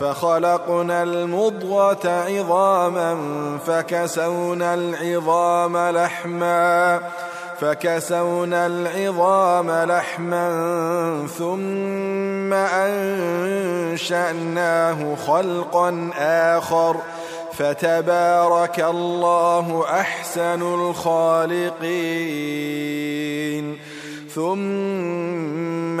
فخلقنا المضغة عظاما فكسونا العظام لحما فكسونا العظام لحما ثم أنشأناه خلقا آخر فتبارك الله أحسن الخالقين ثم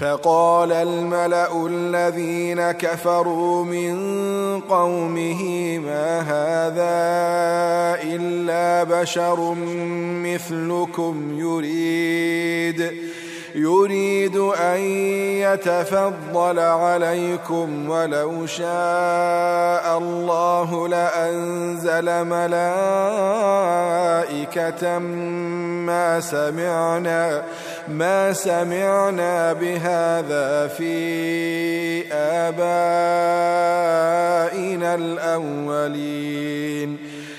فقال الملأ الذين كفروا من قومه ما هذا إلا بشر مثلكم يريد يريد أن يتفضل عليكم ولو شاء الله لأنزل ملائكة ما سمعنا ما سمعنا بهذا في آبائنا الأولين.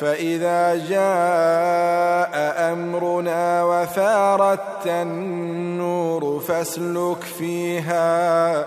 فإذا جاء أمرنا وفارت النور فاسلك فيها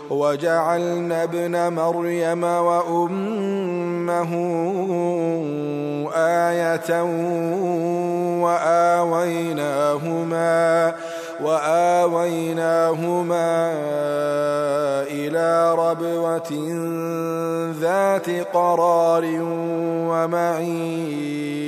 وجعلنا ابن مريم وأمه آية وآويناهما وآويناهما إلى ربوة ذات قرار ومعين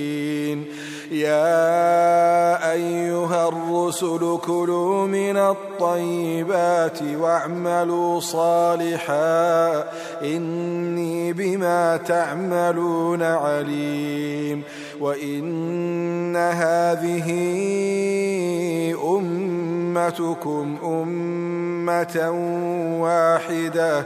يا أيها الرسل كلوا من الطيبات واعملوا صالحا إني بما تعملون عليم وإن هذه أمتكم أمة واحدة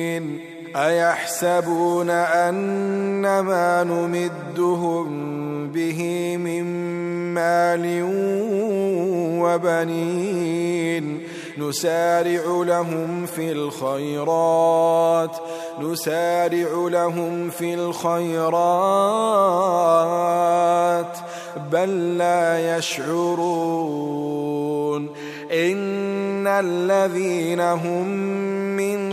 أيحسبون أن ما نمدهم به من مال وبنين نسارع لهم في الخيرات نسارع لهم في الخيرات بل لا يشعرون. إن الذين هم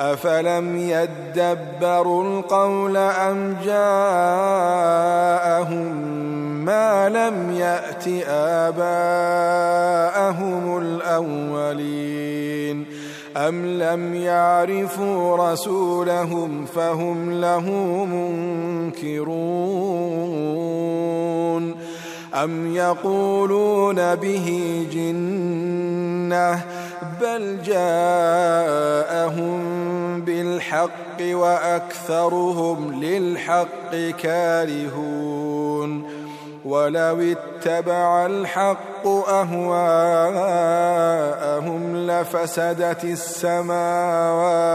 أفلم يدبروا القول أم جاءهم ما لم يأت آباءهم الأولين أم لم يعرفوا رسولهم فهم له منكرون أم يقولون به جنة بل جاءهم بالحق وأكثرهم للحق كارهون ولو اتبع الحق أهواءهم لفسدت السماوات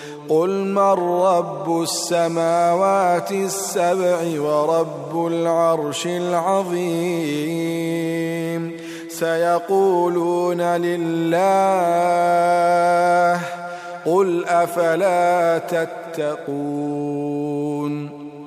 قل من رب السماوات السبع ورب العرش العظيم سيقولون لله قل أفلا تتقون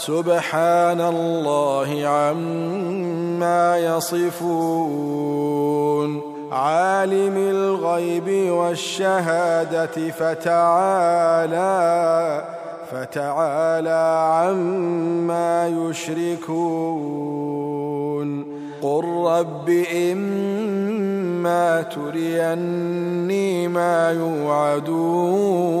سبحان الله عما يصفون. عالم الغيب والشهادة فتعالى فتعالى عما يشركون. قل رب إما تريني ما يوعدون.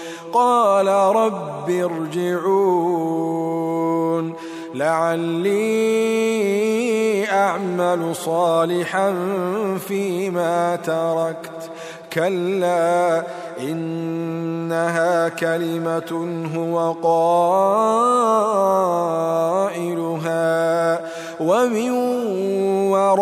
قال رب ارجعون. لعلي أعمل صالحا فيما تركت. كلا إنها كلمة هو قائلها. ومن ورائهم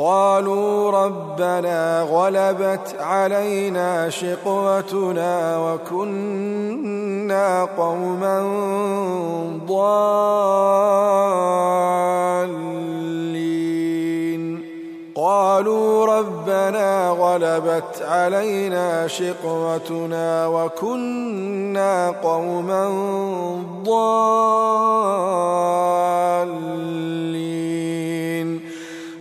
قالوا ربنا غلبت علينا شقوتنا وكنا قوما ضالين. قالوا ربنا غلبت علينا شقوتنا وكنا قوما ضالين.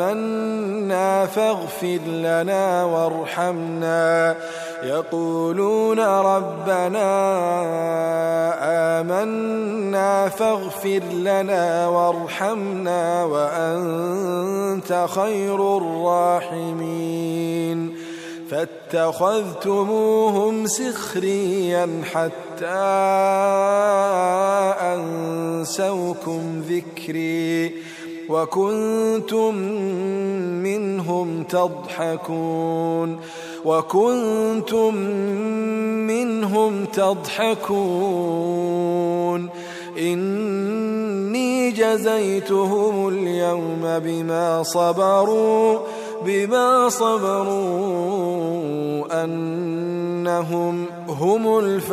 آمنا فاغفر لنا وارحمنا. يقولون ربنا آمنا فاغفر لنا وارحمنا وأنت خير الراحمين. فاتخذتموهم سخريا حتى أنسوكم ذكري. وكنتم منهم تضحكون وكنتم منهم تضحكون إني جزيتهم اليوم بما صبروا بما صبروا أنهم هم الفائزون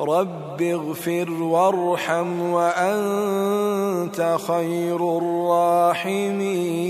رب اغفر وارحم وأنت خير الراحمين